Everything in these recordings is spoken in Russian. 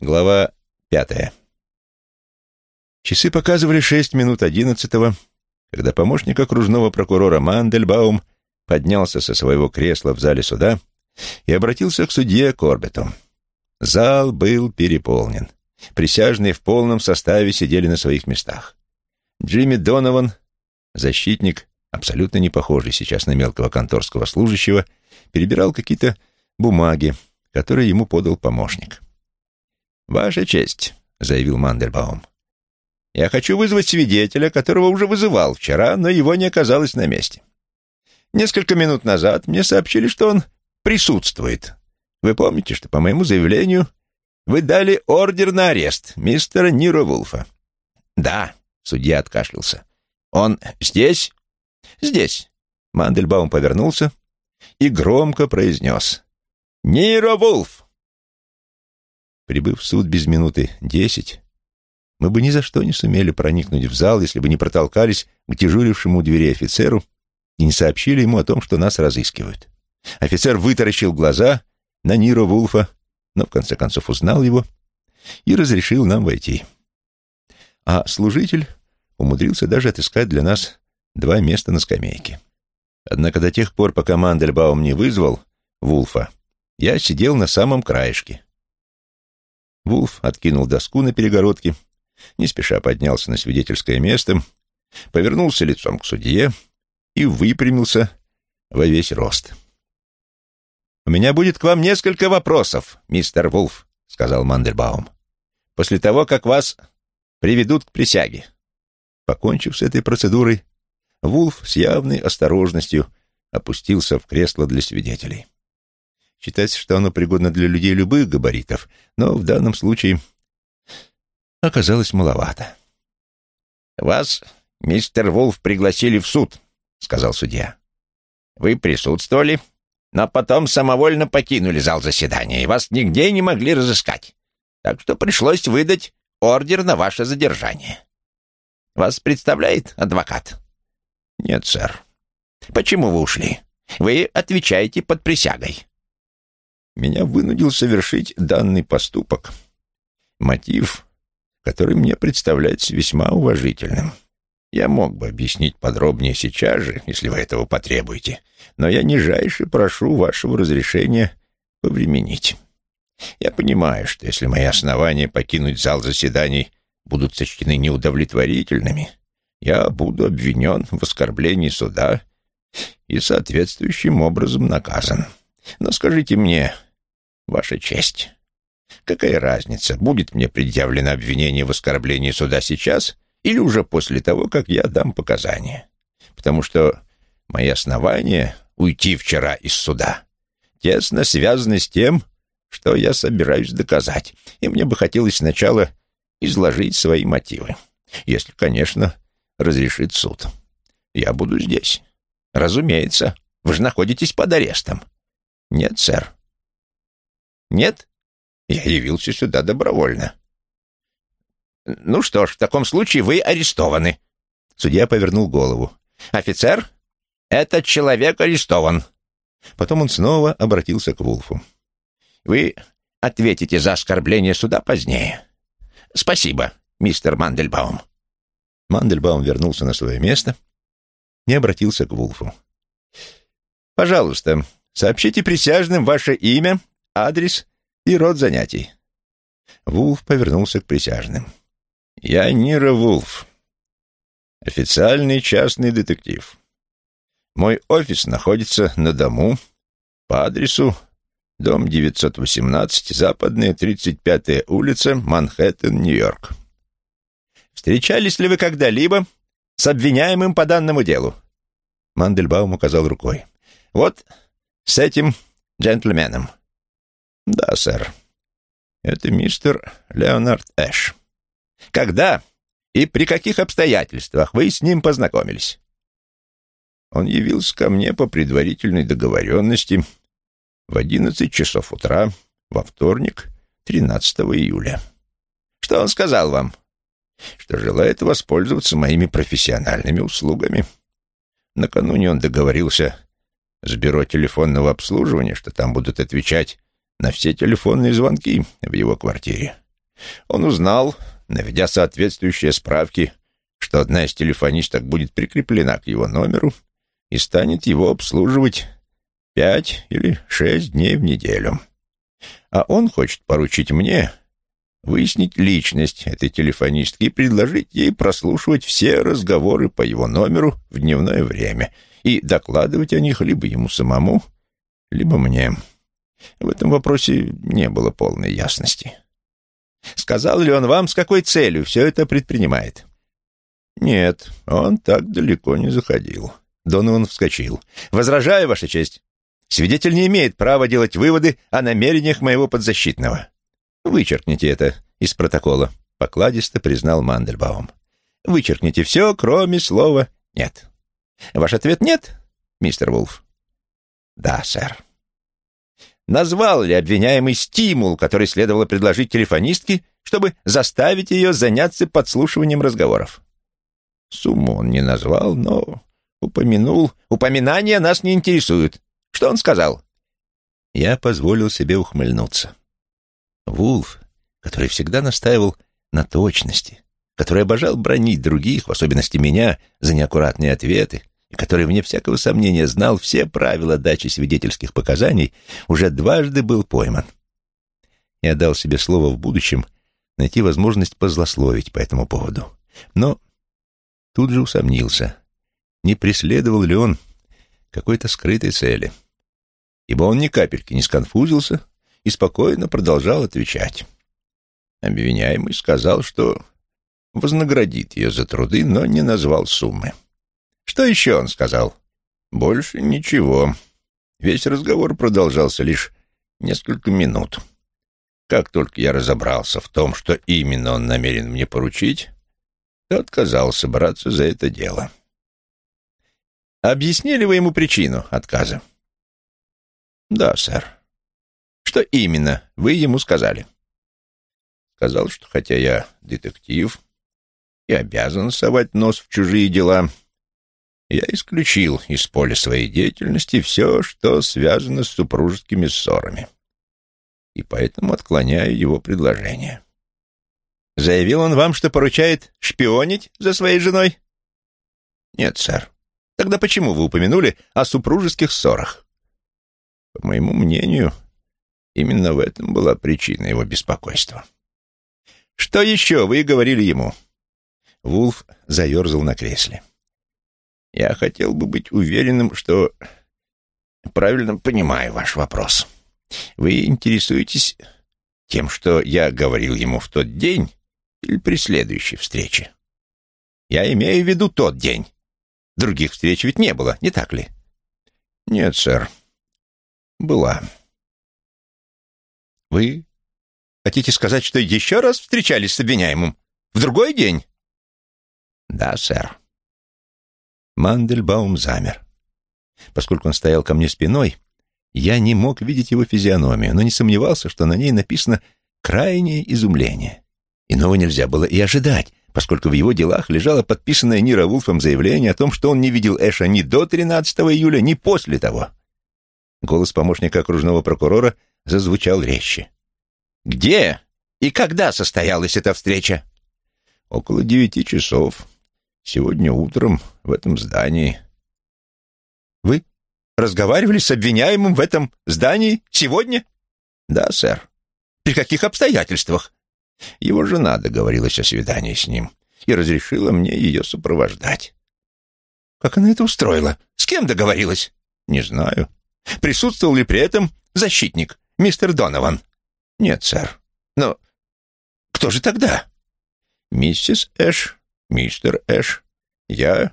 Глава пятая. Часы показывали шесть минут одиннадцатого, когда помощник окружного прокурора Мандельбаум поднялся со своего кресла в зале суда и обратился к судье Корбету. Зал был переполнен. Присяжные в полном составе сидели на своих местах. Джимми Донован, защитник, абсолютно не похожий сейчас на мелкого конторского служащего, перебирал какие-то бумаги, которые ему подал помощник. «Ваша честь», — заявил Мандельбаум. «Я хочу вызвать свидетеля, которого уже вызывал вчера, но его не оказалось на месте. Несколько минут назад мне сообщили, что он присутствует. Вы помните, что по моему заявлению вы дали ордер на арест мистера Ниро Вулфа?» «Да», — судья откашлялся. «Он здесь?» «Здесь». Мандельбаум повернулся и громко произнес. «Ниро Вулф!» Прибыв в суд без минуты десять, мы бы ни за что не сумели проникнуть в зал, если бы не протолкались к дежурившему у двери офицеру и не сообщили ему о том, что нас разыскивают. Офицер вытаращил глаза на Ниро Вулфа, но в конце концов узнал его и разрешил нам войти. А служитель умудрился даже отыскать для нас два места на скамейке. Однако до тех пор, пока Мандельбаум не вызвал Вулфа, я сидел на самом краешке, Вулф откинул доску на перегородке, не спеша поднялся на свидетельское место, повернулся лицом к судье и выпрямился во весь рост. «У меня будет к вам несколько вопросов, мистер Вулф», — сказал Мандельбаум, «после того, как вас приведут к присяге». Покончив с этой процедурой, Вулф с явной осторожностью опустился в кресло для свидетелей. Считается, что оно пригодно для людей любых габаритов, но в данном случае оказалось маловато. «Вас, мистер Вулф, пригласили в суд», — сказал судья. «Вы присутствовали, но потом самовольно покинули зал заседания, и вас нигде не могли разыскать. Так что пришлось выдать ордер на ваше задержание. Вас представляет адвокат?» «Нет, сэр». «Почему вы ушли? Вы отвечаете под присягой» меня вынудил совершить данный поступок. Мотив, который мне представляется весьма уважительным. Я мог бы объяснить подробнее сейчас же, если вы этого потребуете, но я нижайше прошу вашего разрешения повременить. Я понимаю, что если мои основания покинуть зал заседаний будут сочтены неудовлетворительными, я буду обвинен в оскорблении суда и соответствующим образом наказан. Но скажите мне, Ваша честь, какая разница, будет мне предъявлено обвинение в оскорблении суда сейчас или уже после того, как я дам показания? Потому что мои основания уйти вчера из суда тесно связаны с тем, что я собираюсь доказать, и мне бы хотелось сначала изложить свои мотивы. Если, конечно, разрешит суд. Я буду здесь. Разумеется. Вы же находитесь под арестом. Нет, сэр. Нет? Я явился сюда добровольно. Ну что ж, в таком случае вы арестованы. Судья повернул голову. Офицер, этот человек арестован. Потом он снова обратился к Вулфу. Вы ответите за оскорбление суда позднее. Спасибо, мистер Мандельбаум. Мандельбаум вернулся на свое место и обратился к Вулфу. «Пожалуйста, сообщите присяжным ваше имя, адрес и род занятий. Вулф повернулся к присяжным. «Я Нира Вулф, официальный частный детектив. Мой офис находится на дому по адресу дом 918, западная 35-я улица, Манхэттен, Нью-Йорк. Встречались ли вы когда-либо с обвиняемым по данному делу?» Мандельбаум указал рукой. «Вот с этим джентльменом». «Да, сэр. Это мистер Леонард Эш. Когда и при каких обстоятельствах вы с ним познакомились?» Он явился ко мне по предварительной договоренности в одиннадцать часов утра во вторник, 13 июля. Что он сказал вам? Что желает воспользоваться моими профессиональными услугами. Накануне он договорился с бюро телефонного обслуживания, что там будут отвечать на все телефонные звонки в его квартире. Он узнал, наведя соответствующие справки, что одна из телефонисток будет прикреплена к его номеру и станет его обслуживать пять или шесть дней в неделю. А он хочет поручить мне выяснить личность этой телефонистки и предложить ей прослушивать все разговоры по его номеру в дневное время и докладывать о них либо ему самому, либо мне. В этом вопросе не было полной ясности. Сказал ли он вам, с какой целью все это предпринимает? Нет, он так далеко не заходил. Донован вскочил. «Возражаю, Ваша честь. Свидетель не имеет права делать выводы о намерениях моего подзащитного. Вычеркните это из протокола», — покладисто признал Мандельбаум. «Вычеркните все, кроме слова «нет». Ваш ответ «нет», мистер Вулф?» «Да, сэр». Назвал ли обвиняемый стимул, который следовало предложить телефонистке, чтобы заставить ее заняться подслушиванием разговоров? Сумму он не назвал, но упомянул. Упоминания нас не интересуют. Что он сказал? Я позволил себе ухмыльнуться. Вулф, который всегда настаивал на точности, который обожал бронить других, в особенности меня, за неаккуратные ответы, и который, вне всякого сомнения, знал все правила дачи свидетельских показаний, уже дважды был пойман. Я дал себе слово в будущем найти возможность позлословить по этому поводу. Но тут же усомнился, не преследовал ли он какой-то скрытой цели, ибо он ни капельки не сконфузился и спокойно продолжал отвечать. Обвиняемый сказал, что вознаградит ее за труды, но не назвал суммы. Что еще он сказал? Больше ничего. Весь разговор продолжался лишь несколько минут. Как только я разобрался в том, что именно он намерен мне поручить, то отказался браться за это дело. Объяснили вы ему причину отказа? Да, сэр. Что именно вы ему сказали? Сказал, что хотя я детектив и обязан совать нос в чужие дела, я исключил из поля своей деятельности все, что связано с супружескими ссорами. И поэтому отклоняю его предложение. Заявил он вам, что поручает шпионить за своей женой? Нет, сэр. Тогда почему вы упомянули о супружеских ссорах? По моему мнению, именно в этом была причина его беспокойства. Что еще вы говорили ему? Вулф заерзал на кресле. Я хотел бы быть уверенным, что правильно понимаю ваш вопрос. Вы интересуетесь тем, что я говорил ему в тот день или при следующей встрече? Я имею в виду тот день. Других встреч ведь не было, не так ли? Нет, сэр. Была. Вы хотите сказать, что еще раз встречались с обвиняемым? В другой день? Да, сэр. Мандельбаум замер. Поскольку он стоял ко мне спиной, я не мог видеть его физиономию, но не сомневался, что на ней написано «крайнее изумление». Иного нельзя было и ожидать, поскольку в его делах лежало подписанное Нира Вулфом заявление о том, что он не видел Эша ни до 13 июля, ни после того. Голос помощника окружного прокурора зазвучал резче. «Где и когда состоялась эта встреча?» «Около девяти часов. Сегодня утром в этом здании». «Вы разговаривали с обвиняемым в этом здании сегодня?» «Да, сэр». «При каких обстоятельствах?» Его жена договорилась о свидании с ним и разрешила мне ее сопровождать. Как она это устроила? С кем договорилась? Не знаю. Присутствовал ли при этом защитник, мистер Донован? Нет, сэр. Но кто же тогда? Миссис Эш, мистер Эш, я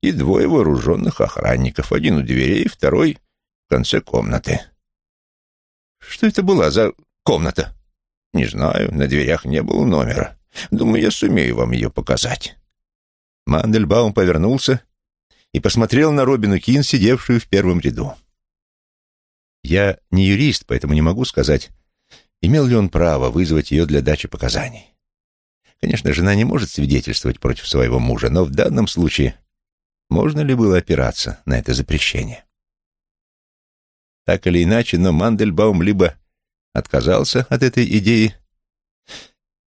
и двое вооруженных охранников, один у дверей, второй в конце комнаты. Что это была за комната? Не знаю, на дверях не было номера. Думаю, я сумею вам ее показать. Мандельбаум повернулся и посмотрел на Робину Кин, сидевшую в первом ряду. Я не юрист, поэтому не могу сказать, имел ли он право вызвать ее для дачи показаний. Конечно, жена не может свидетельствовать против своего мужа, но в данном случае можно ли было опираться на это запрещение? Так или иначе, но Мандельбаум либо отказался от этой идеи,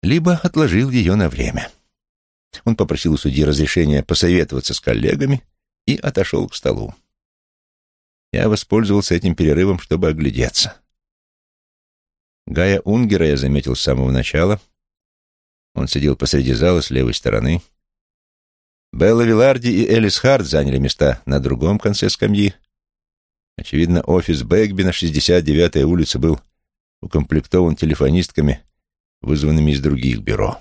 либо отложил ее на время. Он попросил у судьи разрешения посоветоваться с коллегами и отошел к столу. Я воспользовался этим перерывом, чтобы оглядеться. Гая Унгера я заметил с самого начала. Он сидел посреди зала с левой стороны. Белла Виларди и Элис Харт заняли места на другом конце скамьи. Очевидно, офис Бэгби на 69-й улице был укомплектован телефонистками, вызванными из других бюро.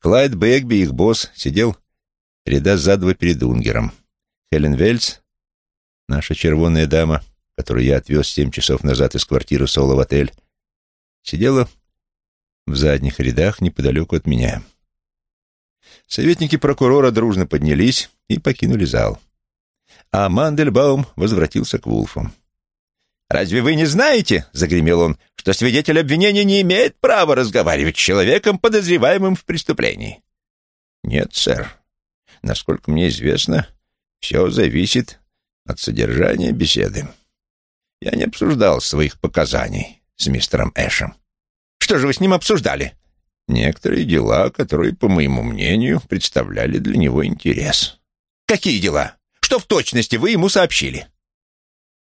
Клайд Бэгби, их босс, сидел ряда за два перед Унгером. Хелен Вельц, наша червонная дама, которую я отвез семь часов назад из квартиры Соло в отель, сидела в задних рядах неподалеку от меня. Советники прокурора дружно поднялись и покинули зал. А Мандельбаум возвратился к Вулфу. «Разве вы не знаете, — загремел он, — что свидетель обвинения не имеет права разговаривать с человеком, подозреваемым в преступлении?» «Нет, сэр. Насколько мне известно, все зависит от содержания беседы. Я не обсуждал своих показаний с мистером Эшем. Что же вы с ним обсуждали? Некоторые дела, которые, по моему мнению, представляли для него интерес. Какие дела? Что в точности вы ему сообщили?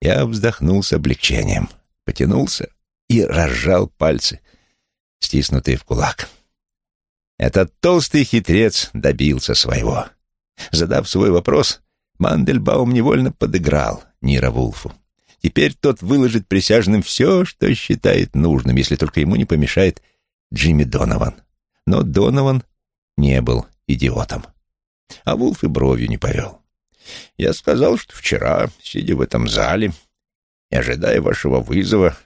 Я вздохнул с облегчением, потянулся и разжал пальцы, стиснутые в кулак. Этот толстый хитрец добился своего. Задав свой вопрос, Мандельбаум невольно подыграл Нира Вулфу. Теперь тот выложит присяжным все, что считает нужным, если только ему не помешает Джимми Донован. Но Донован не был идиотом. А Вулф и бровью не повел. Я сказал, что вчера, сидя в этом зале и ожидая вашего вызова,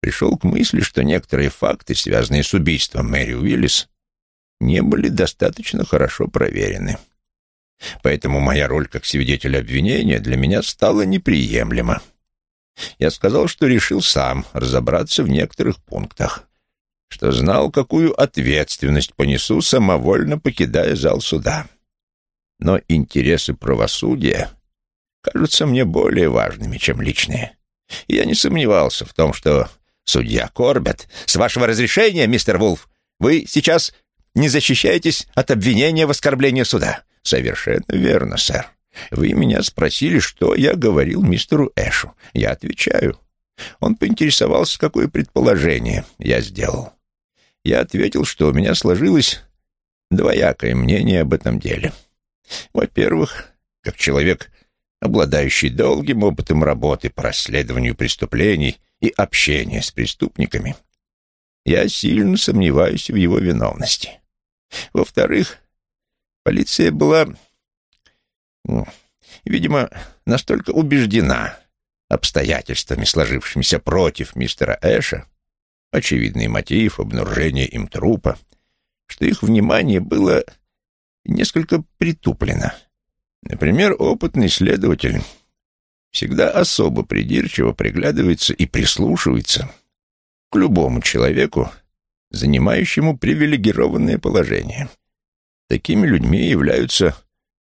пришел к мысли, что некоторые факты, связанные с убийством Мэри Уиллис, не были достаточно хорошо проверены. Поэтому моя роль как свидетеля обвинения для меня стала неприемлема. Я сказал, что решил сам разобраться в некоторых пунктах, что знал, какую ответственность понесу, самовольно покидая зал суда. Но интересы правосудия кажутся мне более важными, чем личные. И я не сомневался в том, что судья Корбет... С вашего разрешения, мистер Вулф, вы сейчас не защищаетесь от обвинения в оскорблении суда. Совершенно верно, сэр. Вы меня спросили, что я говорил мистеру Эшу. Я отвечаю. Он поинтересовался, какое предположение я сделал. Я ответил, что у меня сложилось двоякое мнение об этом деле. Во-первых, как человек, обладающий долгим опытом работы по расследованию преступлений и общения с преступниками, я сильно сомневаюсь в его виновности. Во-вторых, полиция была видимо, настолько убеждена обстоятельствами, сложившимися против мистера Эша, очевидный мотив обнаружения им трупа, что их внимание было несколько притуплено. Например, опытный следователь всегда особо придирчиво приглядывается и прислушивается к любому человеку, занимающему привилегированное положение. Такими людьми являются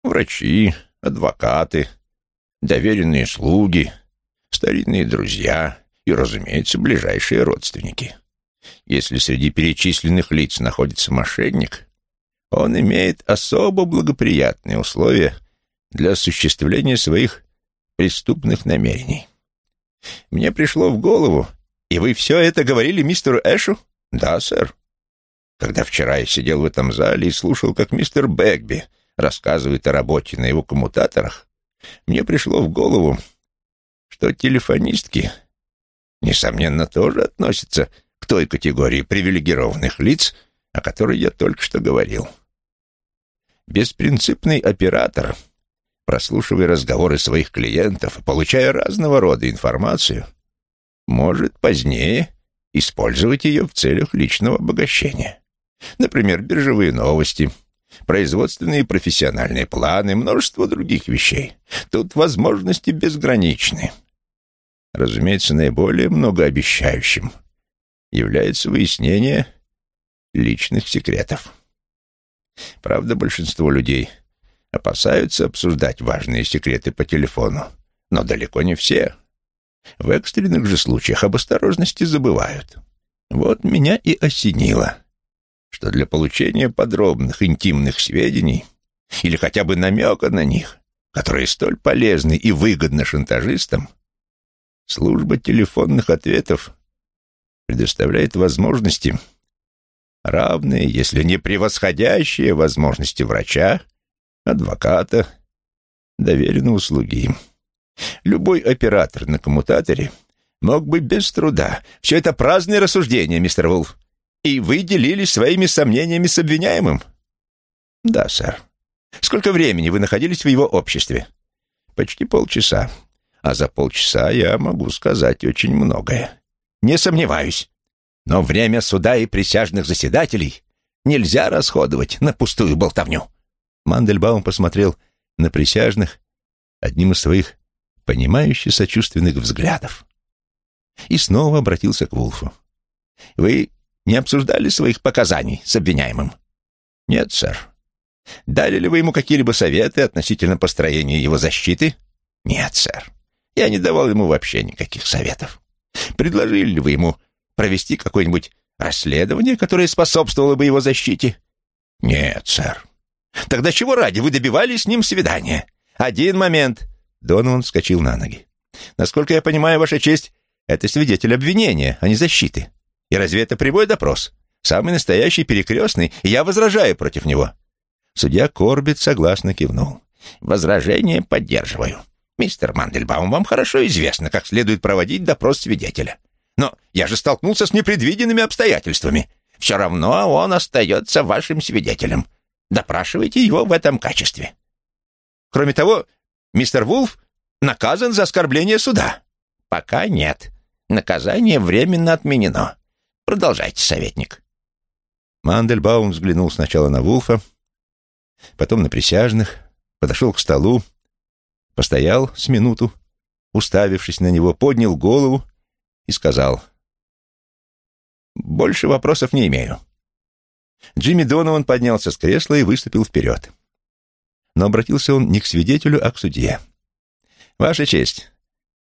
Врачи, адвокаты, доверенные слуги, старинные друзья и, разумеется, ближайшие родственники. Если среди перечисленных лиц находится мошенник, он имеет особо благоприятные условия для осуществления своих преступных намерений. Мне пришло в голову, и вы все это говорили мистеру Эшу? Да, сэр. Когда вчера я сидел в этом зале и слушал, как мистер Бэгби рассказывает о работе на его коммутаторах, мне пришло в голову, что телефонистки, несомненно, тоже относятся к той категории привилегированных лиц, о которой я только что говорил. Беспринципный оператор, прослушивая разговоры своих клиентов и получая разного рода информацию, может позднее использовать ее в целях личного обогащения. Например, биржевые новости — производственные и профессиональные планы, множество других вещей. Тут возможности безграничны. Разумеется, наиболее многообещающим является выяснение личных секретов. Правда, большинство людей опасаются обсуждать важные секреты по телефону, но далеко не все. В экстренных же случаях об осторожности забывают. Вот меня и осенило. Что для получения подробных интимных сведений или хотя бы намека на них, которые столь полезны и выгодны шантажистам, служба телефонных ответов предоставляет возможности, равные, если не превосходящие возможности врача, адвоката, доверенной услуги. Любой оператор на коммутаторе мог бы без труда. Все это праздные рассуждения, мистер Вулф. И вы делились своими сомнениями с обвиняемым? Да, сэр. Сколько времени вы находились в его обществе? Почти полчаса. А за полчаса я могу сказать очень многое. Не сомневаюсь. Но время суда и присяжных заседателей нельзя расходовать на пустую болтовню. Мандельбаум посмотрел на присяжных одним из своих понимающих сочувственных взглядов и снова обратился к Вулфу. «Вы не обсуждали своих показаний с обвиняемым?» «Нет, сэр». «Дали ли вы ему какие-либо советы относительно построения его защиты?» «Нет, сэр. Я не давал ему вообще никаких советов. Предложили ли вы ему провести какое-нибудь расследование, которое способствовало бы его защите?» «Нет, сэр». «Тогда чего ради вы добивались с ним свидания?» «Один момент». Донован вскочил на ноги. «Насколько я понимаю, Ваша честь, это свидетель обвинения, а не защиты. И разве это прямой допрос? Самый настоящий перекрестный, я возражаю против него». Судья Корбит согласно кивнул. «Возражение поддерживаю. Мистер Мандельбаум, вам хорошо известно, как следует проводить допрос свидетеля. Но я же столкнулся с непредвиденными обстоятельствами. Все равно он остается вашим свидетелем. Допрашивайте его в этом качестве. Кроме того, мистер Вулф наказан за оскорбление суда. Пока нет. Наказание временно отменено. Продолжайте, советник. Мандельбаум взглянул сначала на Вулфа, потом на присяжных, подошел к столу, постоял с минуту, уставившись на него, поднял голову и сказал, «Больше вопросов не имею». Джимми Донован поднялся с кресла и выступил вперед. Но обратился он не к свидетелю, а к судье. «Ваша честь,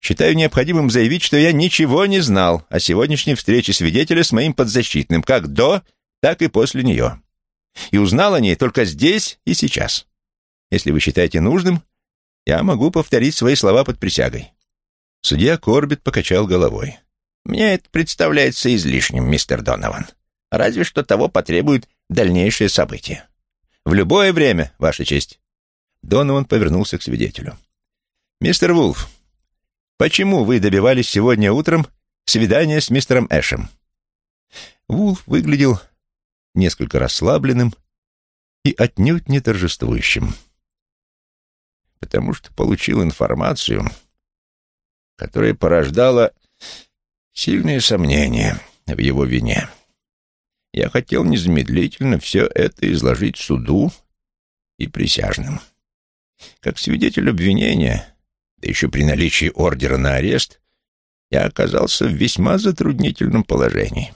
Считаю необходимым заявить, что я ничего не знал о сегодняшней встрече свидетеля с моим подзащитным, как до, так и после нее. И узнал о ней только здесь и сейчас. Если вы считаете нужным, я могу повторить свои слова под присягой». Судья Корбит покачал головой. «Мне это представляется излишним, мистер Донован. Разве что того потребуют дальнейшие события. В любое время, Ваша честь». Донован повернулся к свидетелю. «Мистер Вулф, Почему вы добивались сегодня утром свидания с мистером Эшем?» Вулф выглядел несколько расслабленным и отнюдь не торжествующим. «Потому что получил информацию, которая порождала сильные сомнения в его вине. Я хотел незамедлительно все это изложить суду и присяжным. Как свидетель обвинения да еще при наличии ордера на арест, я оказался в весьма затруднительном положении.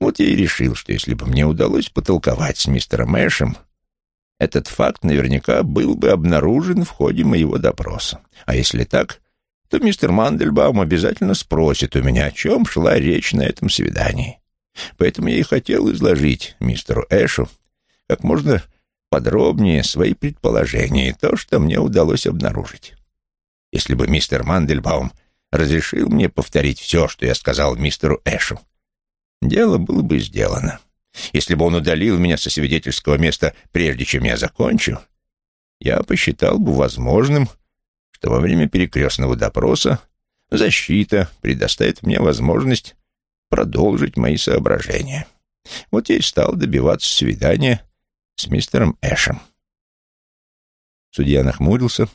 Вот я и решил, что если бы мне удалось потолковать с мистером Эшем, этот факт наверняка был бы обнаружен в ходе моего допроса. А если так, то мистер Мандельбаум обязательно спросит у меня, о чем шла речь на этом свидании. Поэтому я и хотел изложить мистеру Эшу как можно подробнее свои предположения и то, что мне удалось обнаружить. Если бы мистер Мандельбаум разрешил мне повторить все, что я сказал мистеру Эшу, дело было бы сделано. Если бы он удалил меня со свидетельского места, прежде чем я закончу, я посчитал бы возможным, что во время перекрестного допроса защита предоставит мне возможность продолжить мои соображения. Вот я и стал добиваться свидания с мистером Эшем. Судья нахмурился,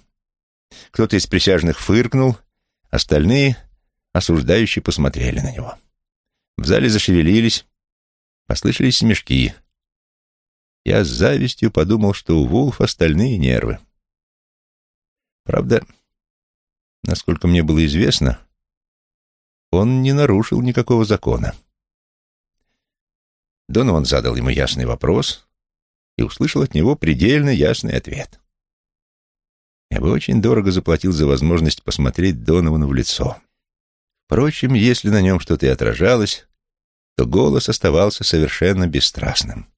кто-то из присяжных фыркнул, остальные осуждающие посмотрели на него. В зале зашевелились, послышались смешки. Я с завистью подумал, что у Вулф остальные нервы. Правда, насколько мне было известно, он не нарушил никакого закона. Донован задал ему ясный вопрос и услышал от него предельно ясный ответ. Я бы очень дорого заплатил за возможность посмотреть Доновану в лицо. Впрочем, если на нем что-то и отражалось, то голос оставался совершенно бесстрастным.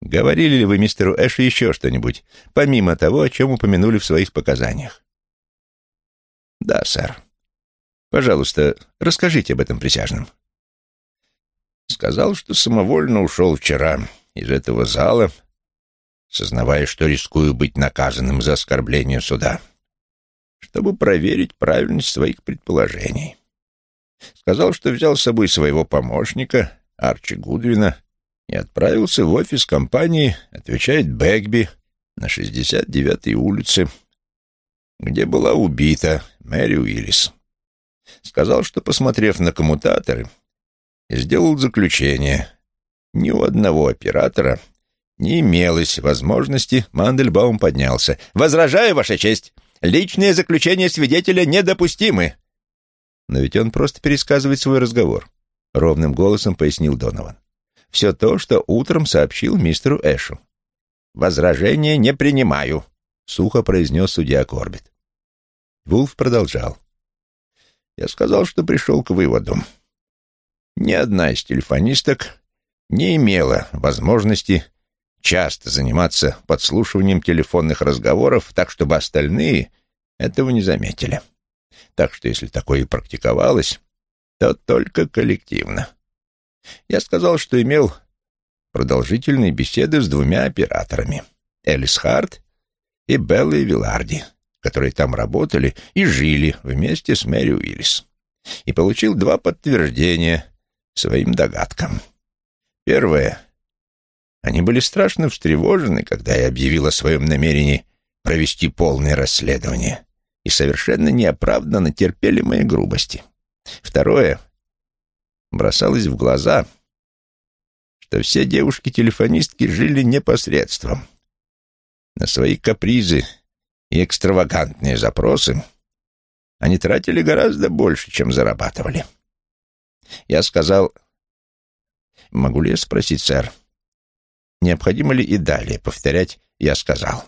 «Говорили ли вы мистеру Эшу еще что-нибудь, помимо того, о чем упомянули в своих показаниях?» «Да, сэр. Пожалуйста, расскажите об этом присяжным». Сказал, что самовольно ушел вчера из этого зала, сознавая, что рискую быть наказанным за оскорбление суда, чтобы проверить правильность своих предположений. Сказал, что взял с собой своего помощника, Арчи Гудвина, и отправился в офис компании, отвечает Бэгби, на 69-й улице, где была убита Мэри Уиллис. Сказал, что, посмотрев на коммутаторы, сделал заключение. Ни у одного оператора не имелось возможности, Мандельбаум поднялся. «Возражаю, Ваша честь! Личные заключения свидетеля недопустимы!» «Но ведь он просто пересказывает свой разговор», — ровным голосом пояснил Донован. «Все то, что утром сообщил мистеру Эшу». «Возражения не принимаю», — сухо произнес судья Корбит. Вулф продолжал. «Я сказал, что пришел к выводу. Ни одна из телефонисток не имела возможности часто заниматься подслушиванием телефонных разговоров так, чтобы остальные этого не заметили. Так что если такое и практиковалось, то только коллективно. Я сказал, что имел продолжительные беседы с двумя операторами — Элис Харт и Беллой Виларди, которые там работали и жили вместе с Мэри Уиллис, и получил два подтверждения своим догадкам. Первое. Они были страшно встревожены, когда я объявил о своем намерении провести полное расследование и совершенно неоправданно терпели мои грубости. Второе. Бросалось в глаза, что все девушки-телефонистки жили непосредством. На свои капризы и экстравагантные запросы они тратили гораздо больше, чем зарабатывали. Я сказал, «Могу ли я спросить, сэр, необходимо ли и далее повторять «я сказал»?»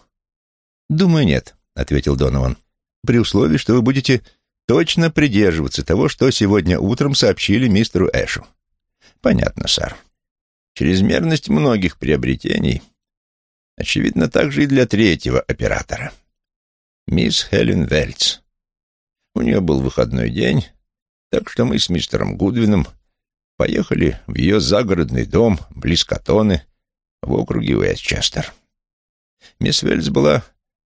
«Думаю, нет», — ответил Донован при условии, что вы будете точно придерживаться того, что сегодня утром сообщили мистеру Эшу. Понятно, сэр. Чрезмерность многих приобретений очевидно также и для третьего оператора. Мисс Хелен Вельц. У нее был выходной день, так что мы с мистером Гудвином поехали в ее загородный дом близ Катоны в округе Уэстчестер. Мисс Вельц была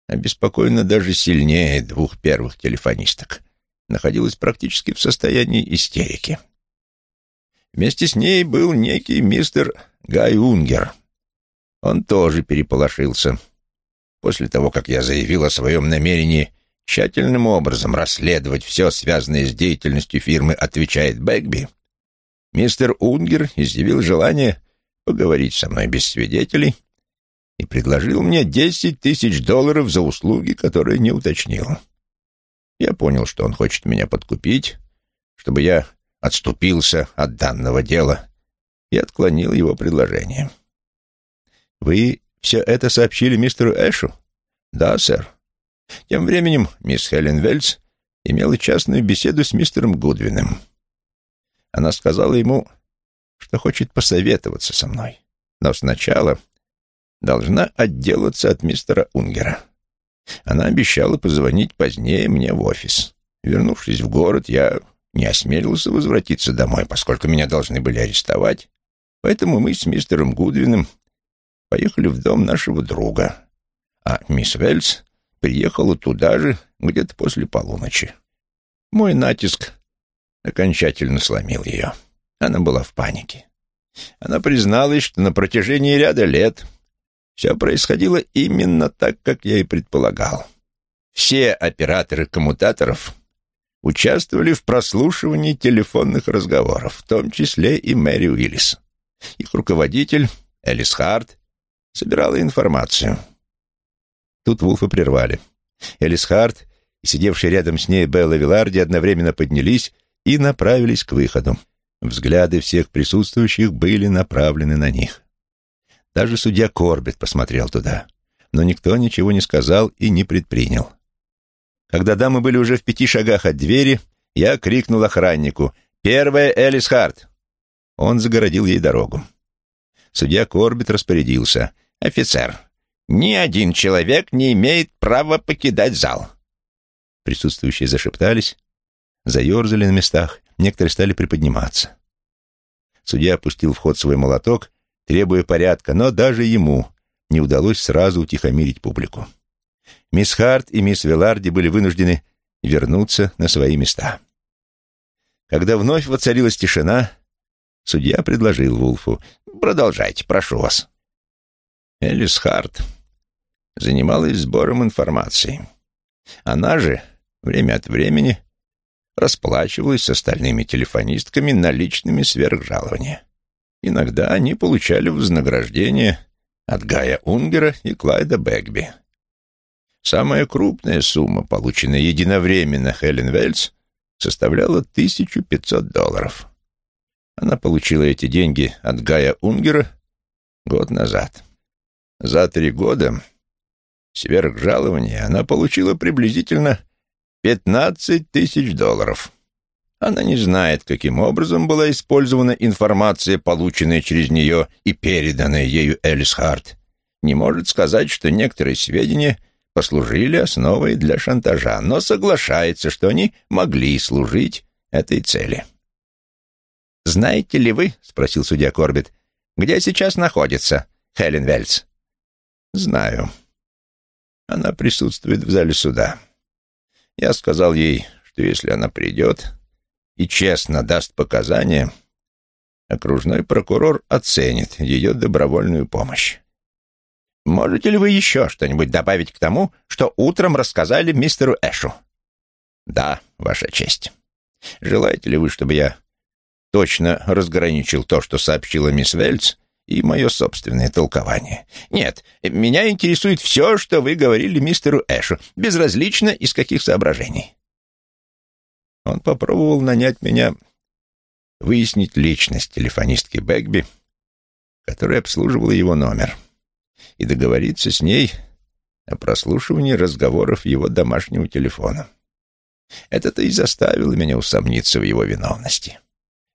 обеспокоена даже сильнее двух первых телефонисток. Находилась практически в состоянии истерики. Вместе с ней был некий мистер Гай Унгер. Он тоже переполошился. После того, как я заявил о своем намерении тщательным образом расследовать все, связанное с деятельностью фирмы, отвечает Бэгби, мистер Унгер изъявил желание поговорить со мной без свидетелей и предложил мне десять тысяч долларов за услуги, которые не уточнил. Я понял, что он хочет меня подкупить, чтобы я отступился от данного дела и отклонил его предложение. «Вы все это сообщили мистеру Эшу?» «Да, сэр. Тем временем мисс Хелен Вельц имела частную беседу с мистером Гудвином. Она сказала ему, что хочет посоветоваться со мной. Но сначала должна отделаться от мистера Унгера. Она обещала позвонить позднее мне в офис. Вернувшись в город, я не осмелился возвратиться домой, поскольку меня должны были арестовать. Поэтому мы с мистером Гудвином поехали в дом нашего друга, а мисс Вельс приехала туда же где-то после полуночи. Мой натиск окончательно сломил ее. Она была в панике. Она призналась, что на протяжении ряда лет все происходило именно так, как я и предполагал. Все операторы коммутаторов участвовали в прослушивании телефонных разговоров, в том числе и Мэри Уиллис. Их руководитель, Элис Харт, собирала информацию. Тут Вулфа прервали. Элис Харт и сидевшие рядом с ней Белла Виларди одновременно поднялись и направились к выходу. Взгляды всех присутствующих были направлены на них. Даже судья Корбет посмотрел туда, но никто ничего не сказал и не предпринял. Когда дамы были уже в пяти шагах от двери, я крикнул охраннику «Первая Элис Харт! Он загородил ей дорогу. Судья Корбит распорядился. «Офицер, ни один человек не имеет права покидать зал». Присутствующие зашептались, заерзали на местах, некоторые стали приподниматься. Судья опустил в ход свой молоток, требуя порядка, но даже ему не удалось сразу утихомирить публику. Мисс Харт и мисс Веларди были вынуждены вернуться на свои места. Когда вновь воцарилась тишина, судья предложил Вулфу «Продолжайте, прошу вас». Элис Харт занималась сбором информации. Она же время от времени расплачивалась с остальными телефонистками наличными сверхжалования. Иногда они получали вознаграждение от Гая Унгера и Клайда Бэгби. Самая крупная сумма, полученная единовременно Хелен Вельс, составляла 1500 долларов. Она получила эти деньги от Гая Унгера год назад. За три года сверх жалования она получила приблизительно 15 тысяч долларов. Она не знает, каким образом была использована информация, полученная через нее и переданная ею Элис Харт. Не может сказать, что некоторые сведения послужили основой для шантажа, но соглашается, что они могли служить этой цели. «Знаете ли вы, — спросил судья Корбет, — где сейчас находится Хелен Вельц?» «Знаю. Она присутствует в зале суда. Я сказал ей, что если она придет и честно даст показания, окружной прокурор оценит ее добровольную помощь. Можете ли вы еще что-нибудь добавить к тому, что утром рассказали мистеру Эшу? Да, Ваша честь. Желаете ли вы, чтобы я точно разграничил то, что сообщила мисс Вельц, и мое собственное толкование? Нет, меня интересует все, что вы говорили мистеру Эшу, безразлично из каких соображений. Он попробовал нанять меня выяснить личность телефонистки Бэгби, которая обслуживала его номер и договориться с ней о прослушивании разговоров его домашнего телефона. Это-то и заставило меня усомниться в его виновности.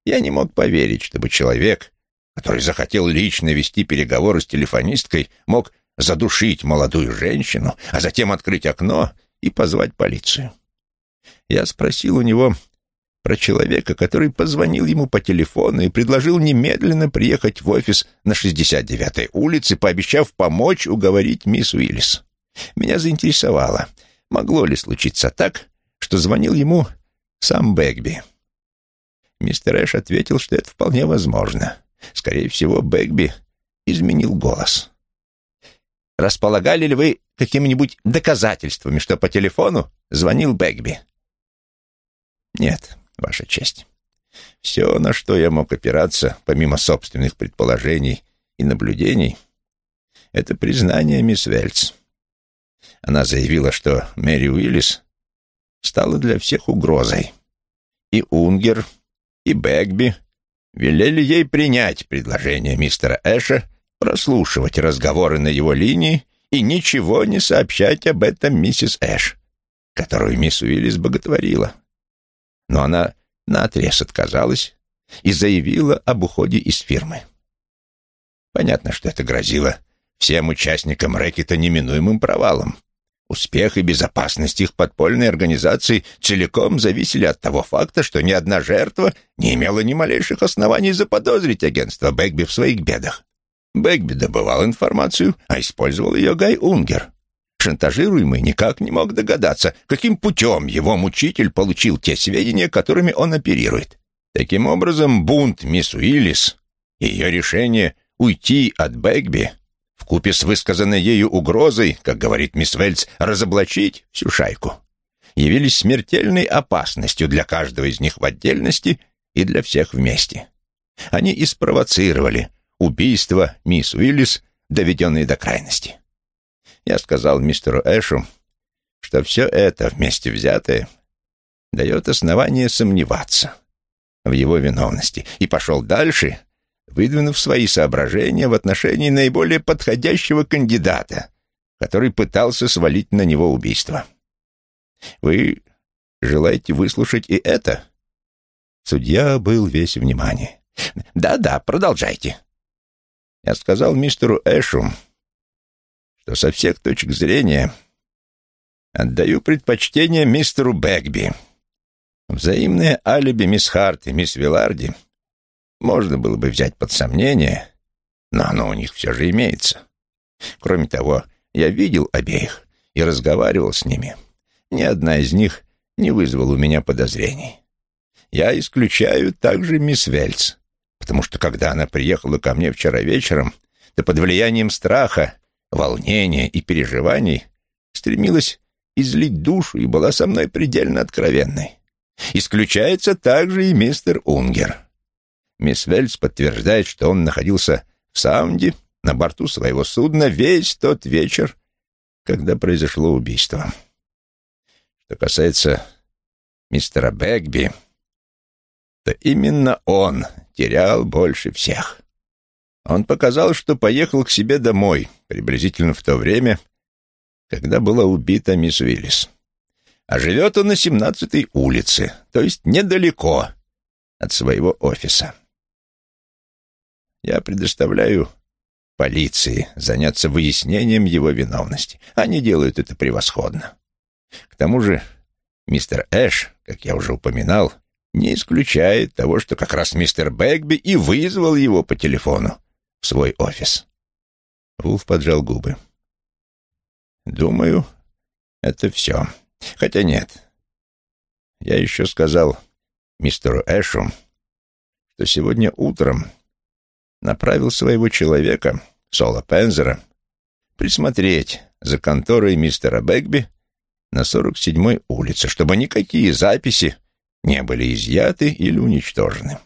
Я не мог поверить, чтобы человек, который захотел лично вести переговоры с телефонисткой, мог задушить молодую женщину, а затем открыть окно и позвать полицию. Я спросил у него про человека, который позвонил ему по телефону и предложил немедленно приехать в офис на 69-й улице, пообещав помочь уговорить мисс Уиллис. Меня заинтересовало, могло ли случиться так, что звонил ему сам Бэгби. Мистер Эш ответил, что это вполне возможно. Скорее всего, Бэгби изменил голос. «Располагали ли вы какими-нибудь доказательствами, что по телефону звонил Бэгби?» «Нет», Ваша честь. Все, на что я мог опираться, помимо собственных предположений и наблюдений, это признание мисс Вельц. Она заявила, что Мэри Уиллис стала для всех угрозой. И Унгер, и Бэгби велели ей принять предложение мистера Эша, прослушивать разговоры на его линии и ничего не сообщать об этом миссис Эш, которую мисс Уиллис боготворила но она наотрез отказалась и заявила об уходе из фирмы. Понятно, что это грозило всем участникам рэкета неминуемым провалом. Успех и безопасность их подпольной организации целиком зависели от того факта, что ни одна жертва не имела ни малейших оснований заподозрить агентство Бэгби в своих бедах. Бэгби добывал информацию, а использовал ее Гай Унгер. Шантажируемый никак не мог догадаться, каким путем его мучитель получил те сведения, которыми он оперирует. Таким образом, бунт мисс Уиллис и ее решение уйти от Бэгби вкупе с высказанной ею угрозой, как говорит мисс Вельц, разоблачить всю шайку, явились смертельной опасностью для каждого из них в отдельности и для всех вместе. Они и спровоцировали убийство мисс Уиллис, доведенное до крайности. Я сказал мистеру Эшу, что все это вместе взятое дает основание сомневаться в его виновности, и пошел дальше, выдвинув свои соображения в отношении наиболее подходящего кандидата, который пытался свалить на него убийство. Вы желаете выслушать и это? Судья был весь внимание. Да-да, продолжайте. Я сказал мистеру Эшу, что со всех точек зрения отдаю предпочтение мистеру Бэгби. Взаимное алиби мисс Харт и мисс Виларди можно было бы взять под сомнение, но оно у них все же имеется. Кроме того, я видел обеих и разговаривал с ними. Ни одна из них не вызвала у меня подозрений. Я исключаю также мисс Вельц, потому что когда она приехала ко мне вчера вечером, то под влиянием страха, волнения и переживаний стремилась излить душу и была со мной предельно откровенной. Исключается также и мистер Унгер. Мисс Вельц подтверждает, что он находился в Саунде на борту своего судна весь тот вечер, когда произошло убийство. Что касается мистера Бэгби, то именно он терял больше всех. Он показал, что поехал к себе домой, приблизительно в то время, когда была убита мисс Уиллис. А живет он на 17-й улице, то есть недалеко от своего офиса. Я предоставляю полиции заняться выяснением его виновности. Они делают это превосходно. К тому же мистер Эш, как я уже упоминал, не исключает того, что как раз мистер Бэгби и вызвал его по телефону в свой офис. Вулф поджал губы. «Думаю, это все. Хотя нет. Я еще сказал мистеру Эшу, что сегодня утром направил своего человека, Сола Пензера, присмотреть за конторой мистера Бэгби на 47-й улице, чтобы никакие записи не были изъяты или уничтожены.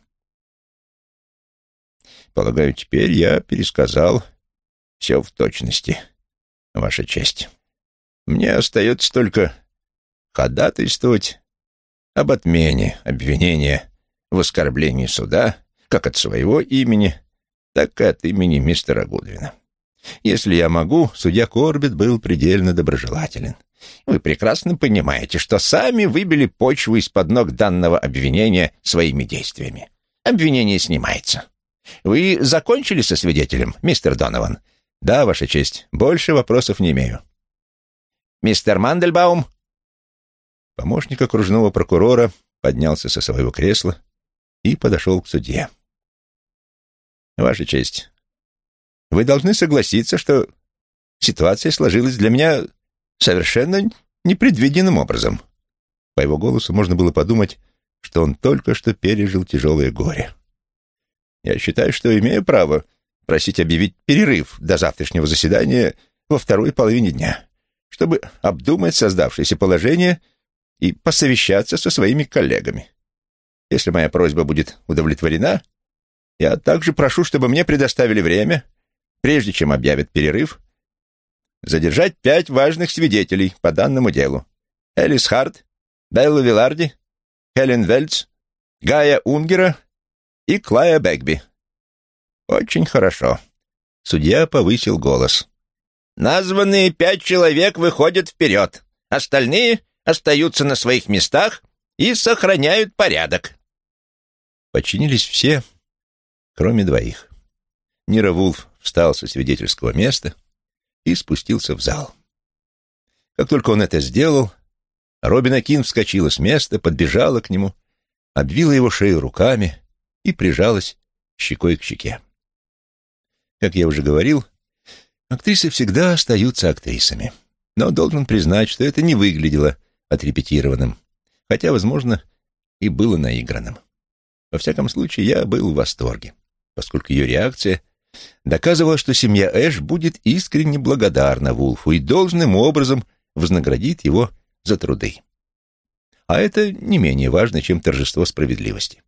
Полагаю, теперь я пересказал все в точности, Ваша честь. Мне остается только ходатайствовать об отмене обвинения в оскорблении суда как от своего имени, так и от имени мистера Гудвина. Если я могу, судья Корбет был предельно доброжелателен. Вы прекрасно понимаете, что сами выбили почву из-под ног данного обвинения своими действиями. Обвинение снимается. Вы закончили со свидетелем, мистер Донован? Да, Ваша честь. Больше вопросов не имею. Мистер Мандельбаум? Помощник окружного прокурора поднялся со своего кресла и подошел к судье. Ваша честь, вы должны согласиться, что ситуация сложилась для меня совершенно непредвиденным образом. По его голосу можно было подумать, что он только что пережил тяжелое горе. Я считаю, что имею право просить объявить перерыв до завтрашнего заседания во второй половине дня, чтобы обдумать создавшееся положение и посовещаться со своими коллегами. Если моя просьба будет удовлетворена, я также прошу, чтобы мне предоставили время, прежде чем объявят перерыв, задержать пять важных свидетелей по данному делу. Элис Харт, Беллу Виларди, Хелен Вельц, Гая Унгера и Клая Бэгби. Очень хорошо. Судья повысил голос. Названные пять человек выходят вперед. Остальные остаются на своих местах и сохраняют порядок. Подчинились все, кроме двоих. Нира Вулф встал со свидетельского места и спустился в зал. Как только он это сделал, Робина Кин вскочила с места, подбежала к нему, обвила его шею руками и прижалась щекой к щеке. Как я уже говорил, актрисы всегда остаются актрисами. Но должен признать, что это не выглядело отрепетированным, хотя, возможно, и было наигранным. Во всяком случае, я был в восторге, поскольку ее реакция доказывала, что семья Эш будет искренне благодарна Вулфу и должным образом вознаградит его за труды. А это не менее важно, чем торжество справедливости.